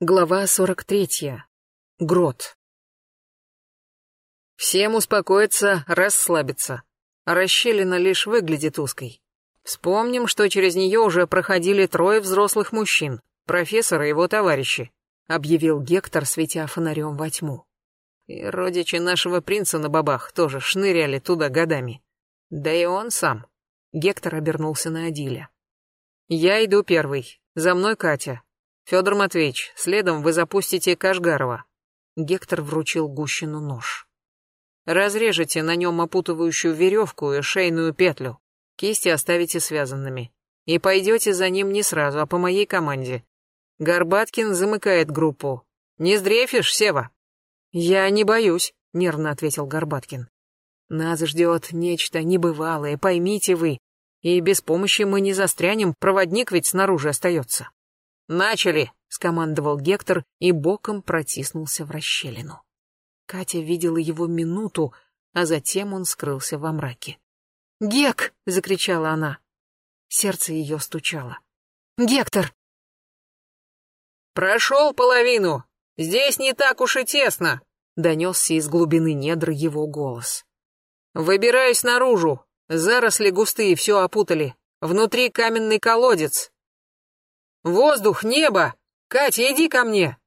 Глава 43. Грот. Всем успокоиться, расслабиться. Расщелина лишь выглядит узкой. Вспомним, что через нее уже проходили трое взрослых мужчин, профессор и его товарищи, объявил Гектор, светя фонарем во тьму. И родичи нашего принца на бабах тоже шныряли туда годами. Да и он сам. Гектор обернулся на Адиля. Я иду первый. За мной Катя. Федор Матвеевич, следом вы запустите Кашгарова. Гектор вручил Гущину нож. Разрежете на нем опутывающую веревку и шейную петлю. Кисти оставите связанными. И пойдете за ним не сразу, а по моей команде. Горбаткин замыкает группу. Не сдрефишь, Сева? Я не боюсь, нервно ответил Горбаткин. Нас ждет нечто небывалое, поймите вы. И без помощи мы не застрянем, проводник ведь снаружи остается. «Начали!» — скомандовал Гектор и боком протиснулся в расщелину. Катя видела его минуту, а затем он скрылся во мраке. «Гек!» — закричала она. Сердце ее стучало. «Гектор!» «Прошел половину! Здесь не так уж и тесно!» — донесся из глубины недр его голос. «Выбираюсь наружу. Заросли густые все опутали. Внутри каменный колодец. Воздух, небо! Катя, иди ко мне!»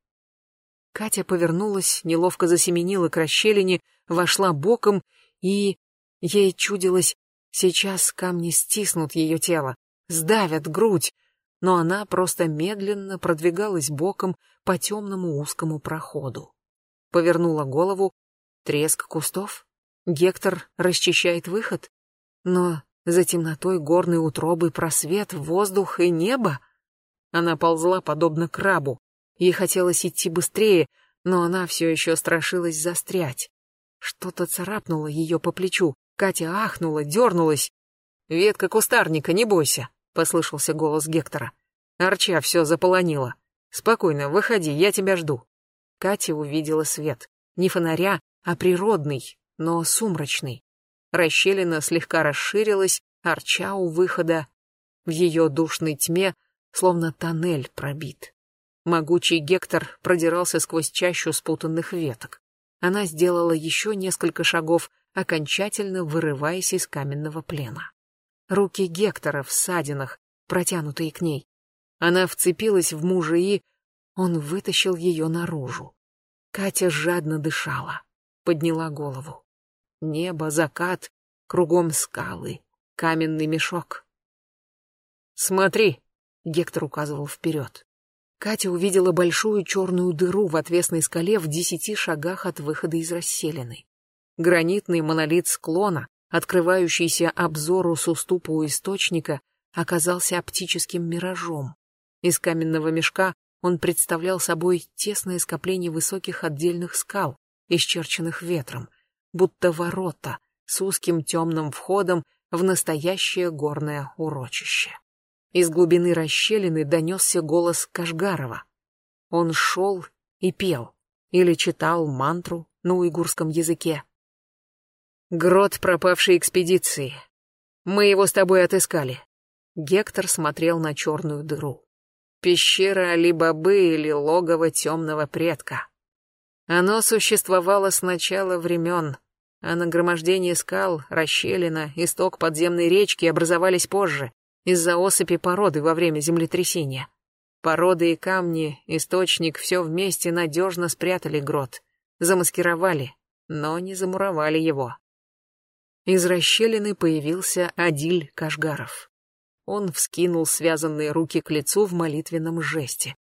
Катя повернулась, неловко засеменила к расщелине, вошла боком, и... Ей чудилось, сейчас камни стиснут ее тело, сдавят грудь, но она просто медленно продвигалась боком по темному узкому проходу. Повернула голову, треск кустов, Гектор расчищает выход, но за темнотой горной утробы просвет, воздух и небо. Она ползла подобно крабу. Ей хотелось идти быстрее, но она все еще страшилась застрять. Что-то царапнуло ее по плечу. Катя ахнула, дернулась. «Ветка кустарника, не бойся», — послышался голос Гектора. Арча все заполонила. «Спокойно, выходи, я тебя жду». Катя увидела свет. Не фонаря, а природный, но сумрачный. Расщелина слегка расширилась, арча у выхода. В ее душной тьме словно тоннель пробит. Могучий Гектор продирался сквозь чащу спутанных веток. Она сделала еще несколько шагов, окончательно вырываясь из каменного плена. Руки Гектора в садинах, протянутые к ней. Она вцепилась в мужа и... Он вытащил ее наружу. Катя жадно дышала, подняла голову. Небо, закат, кругом скалы, каменный мешок. «Смотри!» Гектор указывал вперед. Катя увидела большую черную дыру в отвесной скале в десяти шагах от выхода из расселены. Гранитный монолит склона, открывающийся обзору с уступа у источника, оказался оптическим миражом. Из каменного мешка он представлял собой тесное скопление высоких отдельных скал, исчерченных ветром, будто ворота с узким темным входом в настоящее горное урочище. Из глубины расщелины донесся голос Кашгарова. Он шел и пел, или читал мантру на уйгурском языке. «Грот пропавшей экспедиции. Мы его с тобой отыскали». Гектор смотрел на черную дыру. Пещера Али-Бабы или логово темного предка. Оно существовало с начала времен, а нагромождение скал, расщелина, исток подземной речки образовались позже, из-за осыпи породы во время землетрясения. Породы и камни, источник, все вместе надежно спрятали грот, замаскировали, но не замуровали его. Из расщелины появился Адиль Кашгаров. Он вскинул связанные руки к лицу в молитвенном жесте.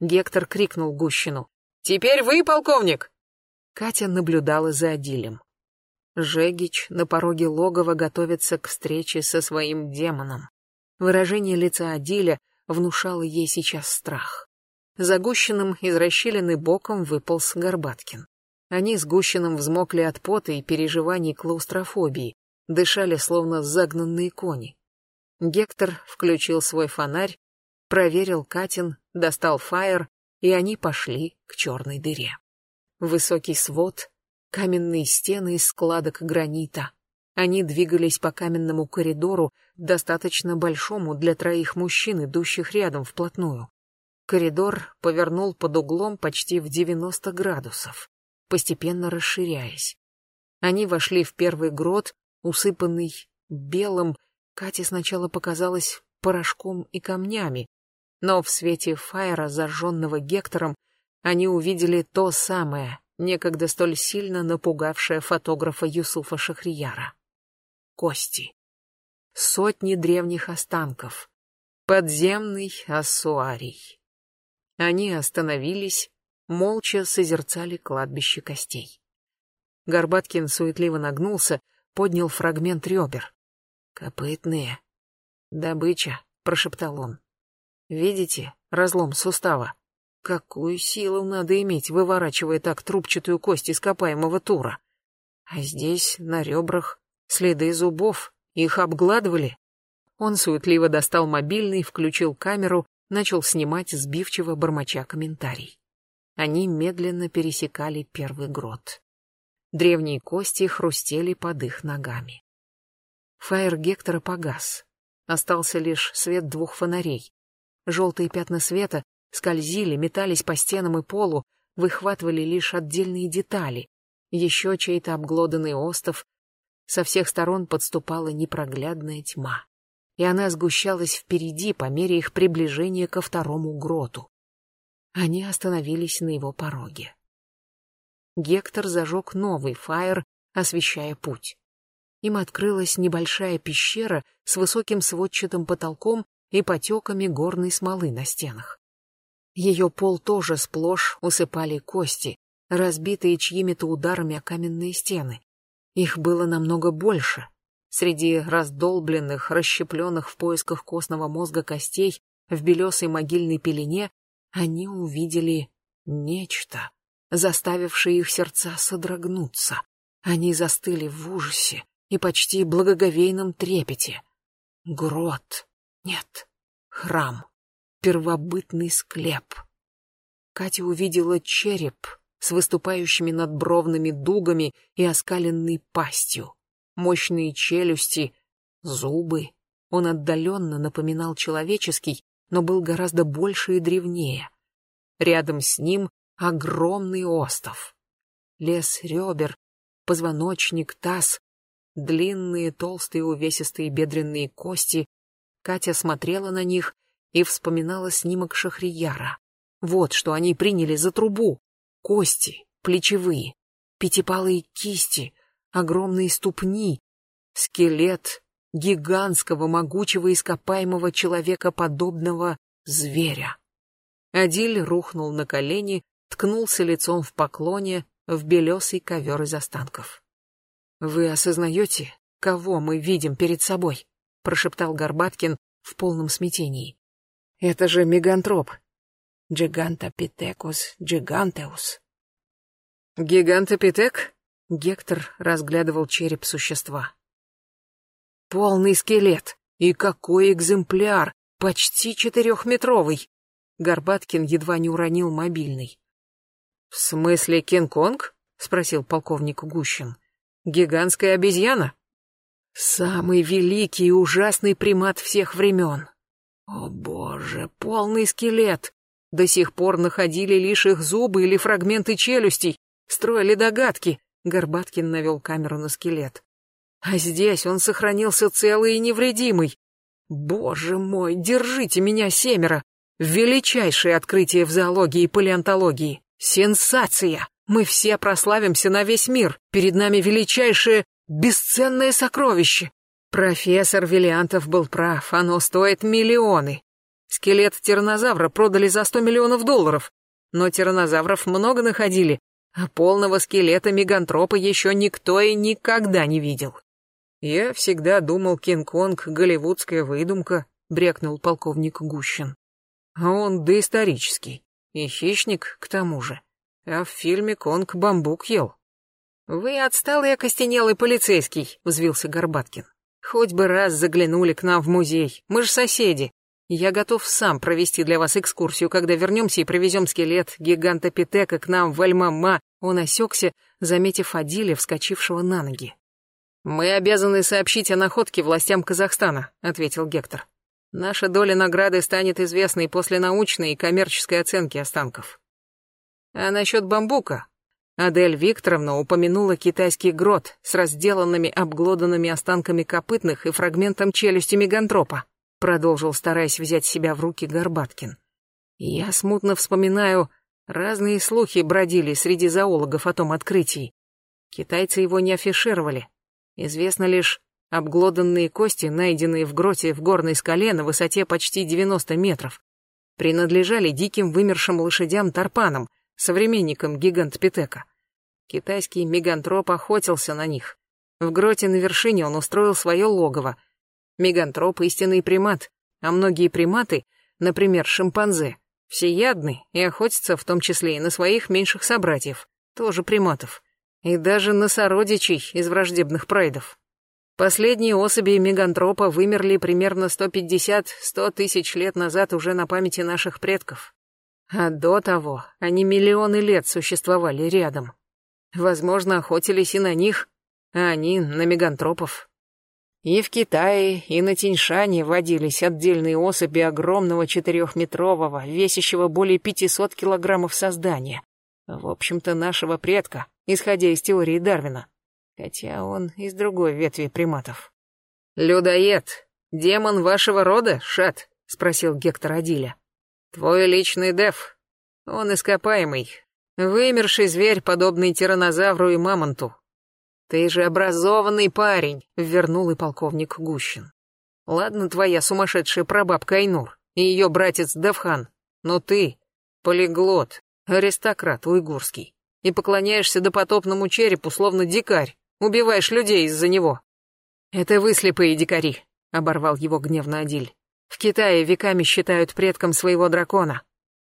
Гектор крикнул Гущину. «Теперь вы, полковник!» Катя наблюдала за Адилем. Жегич на пороге логова готовится к встрече со своим демоном. Выражение лица Адиля внушало ей сейчас страх. Загущенным из расщелины боком выполз Горбаткин. Они с Гущиным взмокли от пота и переживаний клаустрофобии, дышали словно загнанные кони. Гектор включил свой фонарь, проверил Катин, достал фаер, и они пошли к черной дыре. Высокий свод, каменные стены из складок гранита, они двигались по каменному коридору, достаточно большому для троих мужчин, идущих рядом вплотную. Коридор повернул под углом почти в 90 градусов, постепенно расширяясь. Они вошли в первый грот, усыпанный белым, Кате сначала показалось порошком и камнями, но в свете фаера, зажженного Гектором, они увидели то самое, некогда столь сильно напугавшее фотографа Юсуфа Шахрияра. Кости. Сотни древних останков. Подземный ассуарий. Они остановились, молча созерцали кладбище костей. Горбаткин суетливо нагнулся, поднял фрагмент ребер. «Копытные. Добыча», — прошептал он. «Видите разлом сустава? Какую силу надо иметь, выворачивая так трубчатую кость ископаемого тура? А здесь, на ребрах, следы зубов. Их обгладывали?» Он суетливо достал мобильный, включил камеру, начал снимать сбивчиво бормоча комментарий. Они медленно пересекали первый грот. Древние кости хрустели под их ногами. Фаер Гектора погас. Остался лишь свет двух фонарей. Желтые пятна света скользили, метались по стенам и полу, выхватывали лишь отдельные детали. Еще чей-то обглоданный остов. Со всех сторон подступала непроглядная тьма. И она сгущалась впереди по мере их приближения ко второму гроту. Они остановились на его пороге. Гектор зажег новый фаер, освещая путь. Им открылась небольшая пещера с высоким сводчатым потолком и потеками горной смолы на стенах. Ее пол тоже сплошь усыпали кости, разбитые чьими-то ударами о каменные стены. Их было намного больше. Среди раздолбленных, расщепленных в поисках костного мозга костей в белесой могильной пелене они увидели нечто заставившие их сердца содрогнуться. Они застыли в ужасе и почти благоговейном трепете. Грот. Нет. Храм. Первобытный склеп. Катя увидела череп с выступающими надбровными дугами и оскаленной пастью, мощные челюсти, зубы. Он отдаленно напоминал человеческий, но был гораздо больше и древнее. Рядом с ним огромный остов. Лес ребер, позвоночник, таз, длинные толстые увесистые бедренные кости. Катя смотрела на них и вспоминала снимок Шахрияра. Вот что они приняли за трубу. Кости, плечевые, пятипалые кисти, огромные ступни, скелет гигантского могучего ископаемого человекоподобного зверя. Адиль рухнул на колени, ткнулся лицом в поклоне в белесый ковер из останков. «Вы осознаете, кого мы видим перед собой?» — прошептал Горбаткин в полном смятении. «Это же мегантроп. Джигантопитекус джигантеус». «Гигантопитек?» — Гектор разглядывал череп существа. «Полный скелет! И какой экземпляр! Почти четырехметровый!» Горбаткин едва не уронил мобильный. «В смысле Кинг-Конг?» — спросил полковник Гущин. «Гигантская обезьяна?» «Самый великий и ужасный примат всех времен. О боже, полный скелет! До сих пор находили лишь их зубы или фрагменты челюстей, строили догадки». Горбаткин навел камеру на скелет. «А здесь он сохранился целый и невредимый. Боже мой, держите меня, семеро! Величайшее открытие в зоологии и палеонтологии!» Сенсация! Мы все прославимся на весь мир. Перед нами величайшее, бесценное сокровище. Профессор Виллиантов был прав, оно стоит миллионы. Скелет тираннозавра продали за сто миллионов долларов. Но тираннозавров много находили, а полного скелета мегантропа еще никто и никогда не видел. Я всегда думал, Кинг-Конг — голливудская выдумка, брякнул полковник Гущин. А он доисторический. И хищник, к тому же. А в фильме Конг бамбук ел. «Вы отсталый окостенелый полицейский», — взвился Горбаткин. «Хоть бы раз заглянули к нам в музей. Мы же соседи. Я готов сам провести для вас экскурсию, когда вернемся и привезем скелет гиганта Питека к нам в Альмама». Он осекся, заметив Адиля, вскочившего на ноги. «Мы обязаны сообщить о находке властям Казахстана», — ответил Гектор. Наша доля награды станет известной после научной и коммерческой оценки останков. А насчет бамбука? Адель Викторовна упомянула китайский грот с разделанными обглоданными останками копытных и фрагментом челюсти мегантропа, продолжил, стараясь взять себя в руки Горбаткин. Я смутно вспоминаю, разные слухи бродили среди зоологов о том открытии. Китайцы его не афишировали. Известно лишь, обглоданные кости, найденные в гроте в горной скале на высоте почти 90 метров, принадлежали диким вымершим лошадям-тарпанам, современником гигант-питека. Китайский мегантроп охотился на них. В гроте на вершине он устроил свое логово. Мегантроп — истинный примат, а многие приматы, например, шимпанзе, всеядны и охотятся в том числе и на своих меньших собратьев, тоже приматов, и даже на сородичей из враждебных прайдов. Последние особи мегантропа вымерли примерно 150-100 тысяч лет назад уже на памяти наших предков. А до того они миллионы лет существовали рядом. Возможно, охотились и на них, а они на мегантропов. И в Китае, и на Тиньшане водились отдельные особи огромного четырехметрового, весящего более 500 килограммов создания. В общем-то, нашего предка, исходя из теории Дарвина. Хотя он из другой ветви приматов. «Людоед, демон вашего рода, Шат?» — спросил Гектор Адиля. Твой личный деф. Он ископаемый. Вымерший зверь, подобный тиранозавру и мамонту. Ты же образованный парень, вернул и полковник Гущин. Ладно, твоя сумасшедшая прабабка Айнур и ее братец Давхан, но ты полиглот, аристократ уйгурский, и поклоняешься допотопному черепу, словно дикарь, убиваешь людей из-за него. Это вы слепые дикари, оборвал его гневно Адиль. В Китае веками считают предком своего дракона.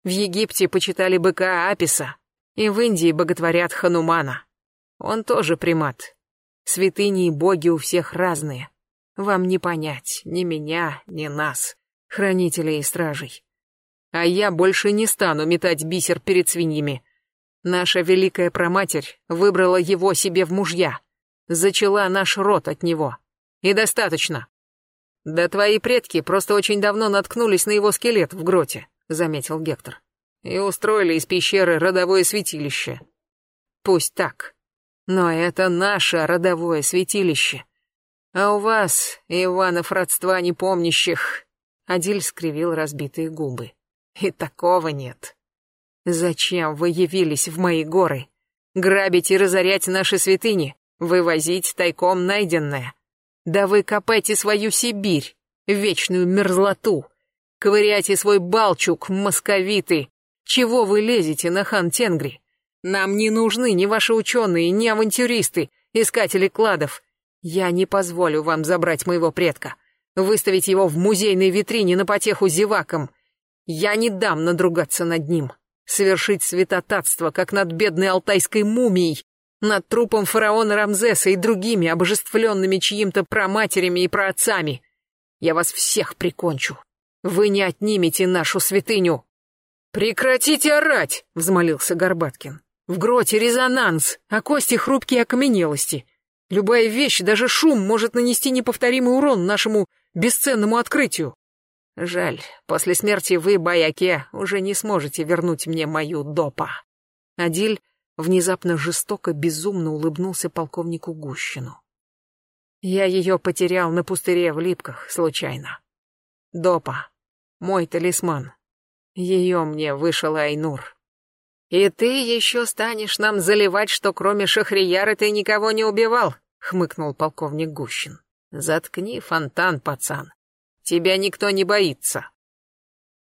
В Египте почитали быка Аписа. И в Индии боготворят Ханумана. Он тоже примат. Святыни и боги у всех разные. Вам не понять ни меня, ни нас, хранителей и стражей. А я больше не стану метать бисер перед свиньями. Наша великая проматерь выбрала его себе в мужья. Зачала наш род от него. И достаточно. «Да твои предки просто очень давно наткнулись на его скелет в гроте», — заметил Гектор. «И устроили из пещеры родовое святилище». «Пусть так. Но это наше родовое святилище. А у вас, Иванов родства непомнящих...» Адиль скривил разбитые губы. «И такого нет. Зачем вы явились в мои горы? Грабить и разорять наши святыни? Вывозить тайком найденное? Да вы копайте свою Сибирь, вечную мерзлоту. Ковыряйте свой балчук, московиты. Чего вы лезете на хан Тенгри? Нам не нужны ни ваши ученые, ни авантюристы, искатели кладов. Я не позволю вам забрать моего предка, выставить его в музейной витрине на потеху зевакам. Я не дам надругаться над ним, совершить святотатство, как над бедной алтайской мумией, над трупом фараона Рамзеса и другими обожествленными чьим-то праматерями и праотцами. Я вас всех прикончу. Вы не отнимете нашу святыню. Прекратите орать, взмолился Горбаткин. В гроте резонанс, а кости хрупкие окаменелости. Любая вещь, даже шум, может нанести неповторимый урон нашему бесценному открытию. Жаль, после смерти вы, Баяке, уже не сможете вернуть мне мою допа. Адиль Внезапно жестоко, безумно улыбнулся полковнику Гущину. Я ее потерял на пустыре в Липках, случайно. Допа, мой талисман. Ее мне вышел Айнур. И ты еще станешь нам заливать, что кроме Шахрияра ты никого не убивал, хмыкнул полковник Гущин. Заткни фонтан, пацан. Тебя никто не боится.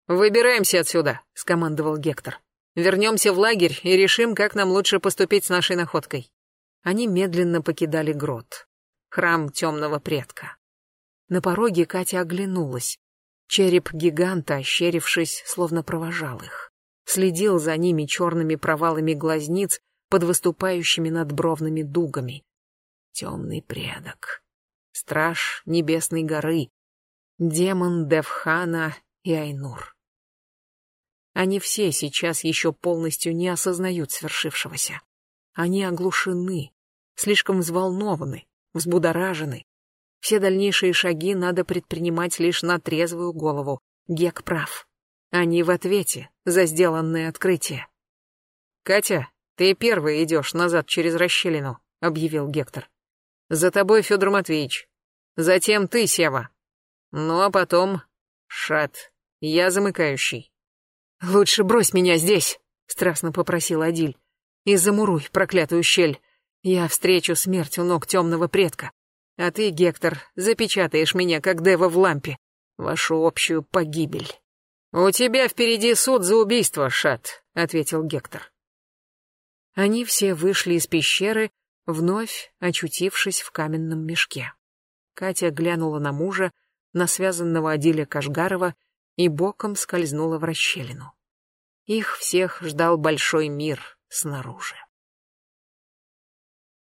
Выбираемся отсюда, скомандовал Гектор. Вернемся в лагерь и решим, как нам лучше поступить с нашей находкой. Они медленно покидали грот. Храм темного предка. На пороге Катя оглянулась. Череп гиганта, ощерившись, словно провожал их. Следил за ними черными провалами глазниц под выступающими надбровными дугами. Темный предок. Страж Небесной горы. Демон Девхана и Айнур. Они все сейчас еще полностью не осознают свершившегося. Они оглушены, слишком взволнованы, взбудоражены. Все дальнейшие шаги надо предпринимать лишь на трезвую голову. Гек прав. Они в ответе за сделанное открытие. «Катя, ты первый идешь назад через расщелину», — объявил Гектор. «За тобой Федор Матвеевич. Затем ты, Сева. Ну а потом... Шат. Я замыкающий». «Лучше брось меня здесь», — страстно попросил Адиль. «И замуруй проклятую щель. Я встречу смерть у ног темного предка. А ты, Гектор, запечатаешь меня, как Дева в лампе. Вашу общую погибель». «У тебя впереди суд за убийство, Шат», — ответил Гектор. Они все вышли из пещеры, вновь очутившись в каменном мешке. Катя глянула на мужа, на связанного Адиля Кашгарова, и боком скользнула в расщелину. Их всех ждал большой мир снаружи.